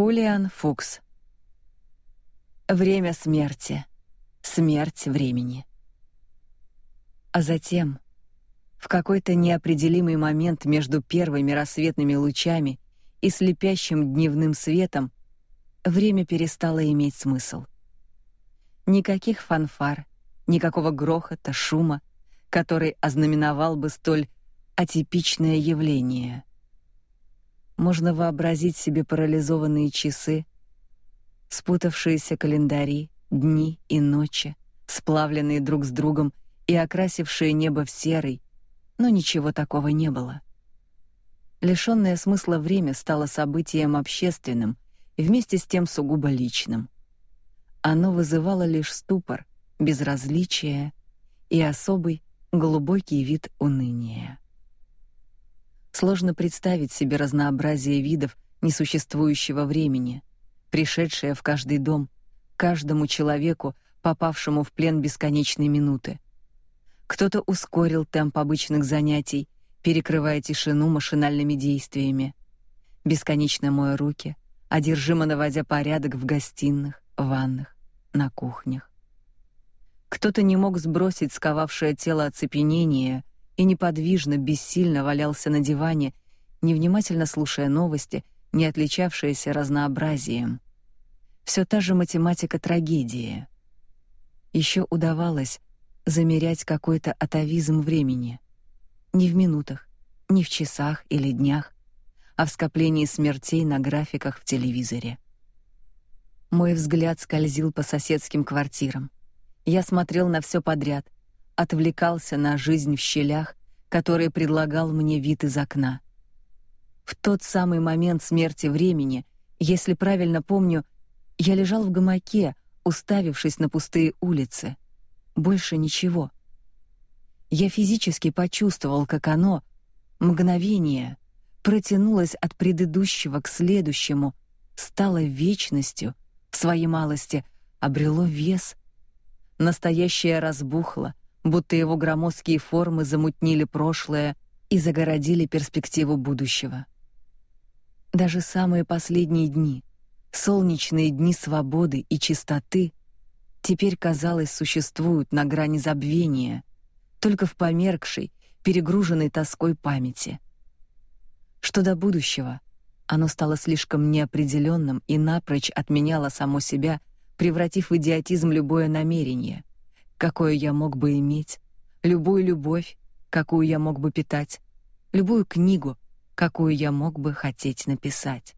Хулиан Фукс. Время смерти. Смерть времени. А затем, в какой-то неопределимый момент между первыми рассветными лучами и слепящим дневным светом, время перестало иметь смысл. Никаких фанфар, никакого грохота, шума, который ознаменовал бы столь атипичное явление. Можно вообразить себе парализованные часы, спутавшиеся календари, дни и ночи, сплавленные друг с другом и окрасившие небо в серый, но ничего такого не было. Лишённое смысла время стало событием общественным и вместе с тем сугубо личным. Оно вызывало лишь ступор, безразличие и особый глубокий вид уныния. Сложно представить себе разнообразие видов несуществующего времени, пришедшее в каждый дом, каждому человеку, попавшему в плен бесконечной минуты. Кто-то ускорил темп обычных занятий, перекрывая тишину машинальными действиями, бесконечно моя руки, одержимо наводя порядок в гостиных, ванных, на кухнях. Кто-то не мог сбросить сковавшее тело оцепенение и неподвижно, бессильно валялся на диване, невнимательно слушая новости, не отличавшиеся разнообразием. Все та же математика трагедии. Еще удавалось замерять какой-то атовизм времени. Не в минутах, не в часах или днях, а в скоплении смертей на графиках в телевизоре. Мой взгляд скользил по соседским квартирам. Я смотрел на все подряд, отвлекался на жизнь в щелях, которые предлагал мне вид из окна. В тот самый момент смерти времени, если правильно помню, я лежал в гамаке, уставившись на пустые улицы. Больше ничего. Я физически почувствовал, как оно мгновение протянулось от предыдущего к следующему, стало вечностью, в своей малости обрело вес. Настоящее разбухло, будто его громоздкие формы замутнили прошлое и загородили перспективу будущего. Даже самые последние дни, солнечные дни свободы и чистоты, теперь, казалось, существуют на грани забвения, только в померкшей, перегруженной тоской памяти. Что до будущего, оно стало слишком неопределенным и напрочь отменяло само себя, превратив в идиотизм любое намерение — какое я мог бы иметь, любую любовь, какую я мог бы питать, любую книгу, какую я мог бы хотеть написать.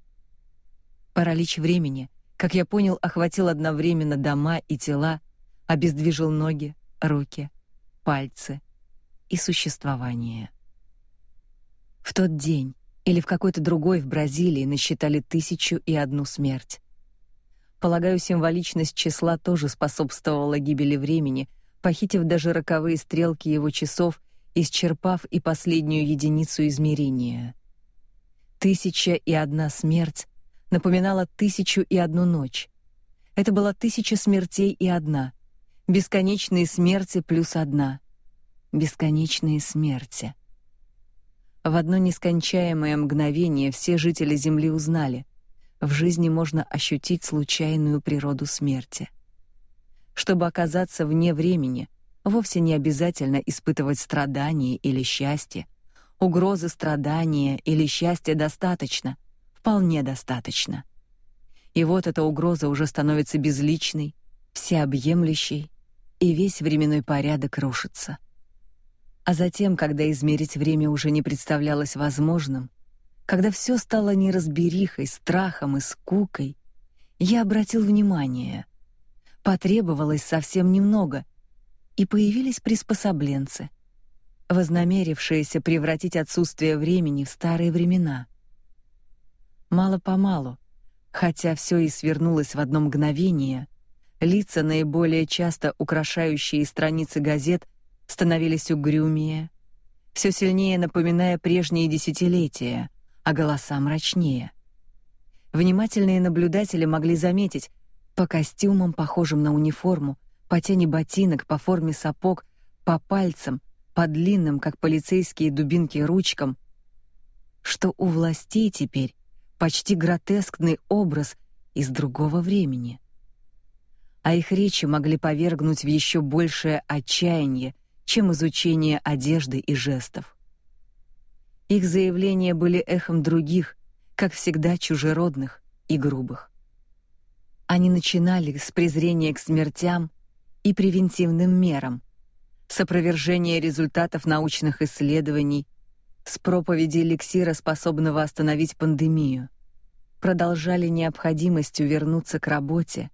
Паралич времени, как я понял, охватил одновременно дома и тела, обездвижил ноги, руки, пальцы и существование. В тот день или в какой-то другой в Бразилии насчитали тысячу и одну смерть. Полагаю, символичность числа тоже способствовала гибели времени, похитив даже роковые стрелки его часов, исчерпав и последнюю единицу измерения. Тысяча и одна смерть напоминала тысячу и одну ночь. Это была тысяча смертей и одна, бесконечные смерти плюс одна, бесконечные смерти. В одно нескончаемое мгновение все жители Земли узнали: в жизни можно ощутить случайную природу смерти. Чтобы оказаться вне времени, вовсе не обязательно испытывать страдания или счастье. Угрозы страдания или счастья достаточно, вполне достаточно. И вот эта угроза уже становится безличной, всеобъемлющей, и весь временной порядок рушится. А затем, когда измерить время уже не представлялось возможным, когда все стало неразберихой, страхом и скукой, я обратил внимание. Потребовалось совсем немного, и появились приспособленцы, вознамерившиеся превратить отсутствие времени в старые времена. Мало-помалу, хотя все и свернулось в одно мгновение, лица, наиболее часто украшающие страницы газет, становились угрюмее, все сильнее напоминая прежние десятилетия — а голоса мрачнее. Внимательные наблюдатели могли заметить по костюмам, похожим на униформу, по тени ботинок, по форме сапог, по пальцам, по длинным, как полицейские дубинки, ручкам, что у властей теперь почти гротескный образ из другого времени. А их речи могли повергнуть в еще большее отчаяние, чем изучение одежды и жестов. Их заявления были эхом других, как всегда чужеродных и грубых. Они начинали с презрения к смертям и превентивным мерам, с опровержения результатов научных исследований, с проповеди эликсира, способного остановить пандемию. Продолжали необходимостью вернуться к работе,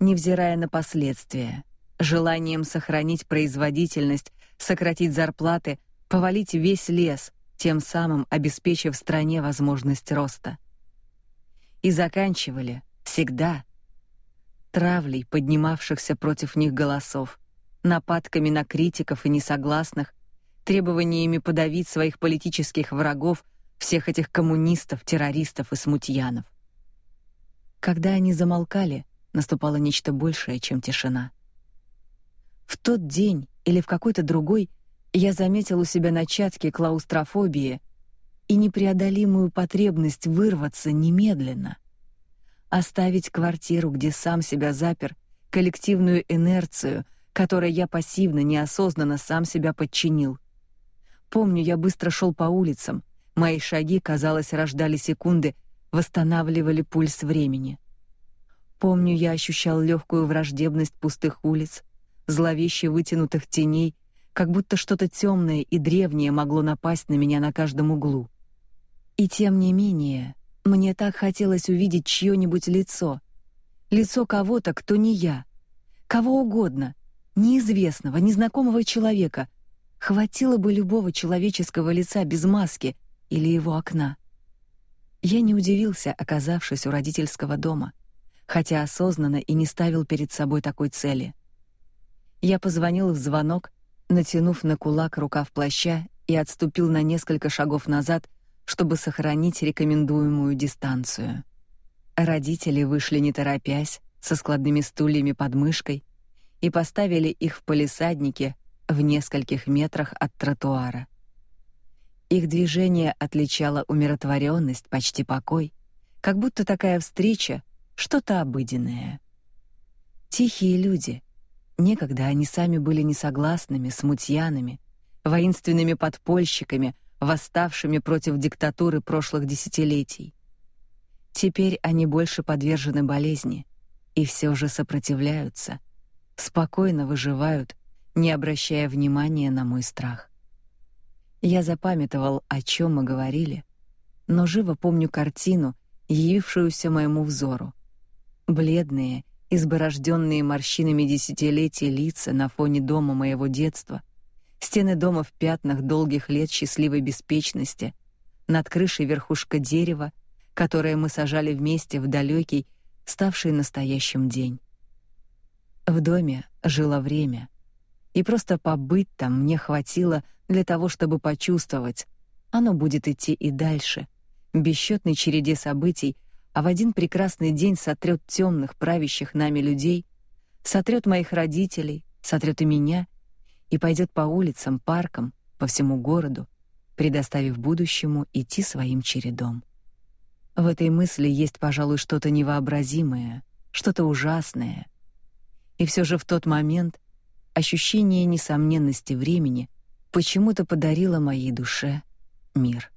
невзирая на последствия, желанием сохранить производительность, сократить зарплаты, повалить весь лес, тем самым обеспечив стране возможность роста. И заканчивали всегда травлей поднимавшихся против них голосов, нападками на критиков и несогласных, требованиями подавить своих политических врагов, всех этих коммунистов, террористов и смутьянов. Когда они замолкали, наступало нечто большее, чем тишина. В тот день или в какой-то другой я заметил у себя начатки клаустрофобии и непреодолимую потребность вырваться немедленно. Оставить квартиру, где сам себя запер, коллективную инерцию, которой я пассивно, неосознанно сам себя подчинил. Помню, я быстро шел по улицам, мои шаги, казалось, рождали секунды, восстанавливали пульс времени. Помню, я ощущал легкую враждебность пустых улиц, зловеще вытянутых теней, как будто что-то темное и древнее могло напасть на меня на каждом углу. И тем не менее, мне так хотелось увидеть чье-нибудь лицо, лицо кого-то, кто не я, кого угодно, неизвестного, незнакомого человека. Хватило бы любого человеческого лица без маски или его окна. Я не удивился, оказавшись у родительского дома, хотя осознанно и не ставил перед собой такой цели. Я позвонил в звонок натянув на кулак рукав плаща и отступил на несколько шагов назад, чтобы сохранить рекомендуемую дистанцию. Родители вышли не торопясь, со складными стульями под мышкой, и поставили их в палисаднике в нескольких метрах от тротуара. Их движение отличало умиротворенность, почти покой, как будто такая встреча что-то обыденное. Тихие люди, Некогда они сами были несогласными, смутьянами, воинственными подпольщиками, восставшими против диктатуры прошлых десятилетий. Теперь они больше подвержены болезни и все же сопротивляются, спокойно выживают, не обращая внимания на мой страх. Я запамятовал, о чем мы говорили, но живо помню картину, явившуюся моему взору. Бледные изборожденные морщинами десятилетий лица на фоне дома моего детства, стены дома в пятнах долгих лет счастливой беспечности, над крышей верхушка дерева, которое мы сажали вместе в далекий, ставший настоящим день. В доме жило время, и просто побыть там мне хватило для того, чтобы почувствовать, оно будет идти и дальше, бесчетной череде событий, а в один прекрасный день сотрет темных правящих нами людей, сотрет моих родителей, сотрет и меня и пойдет по улицам, паркам, по всему городу, предоставив будущему идти своим чередом. В этой мысли есть, пожалуй, что-то невообразимое, что-то ужасное. И все же в тот момент ощущение несомненности времени почему-то подарило моей душе мир.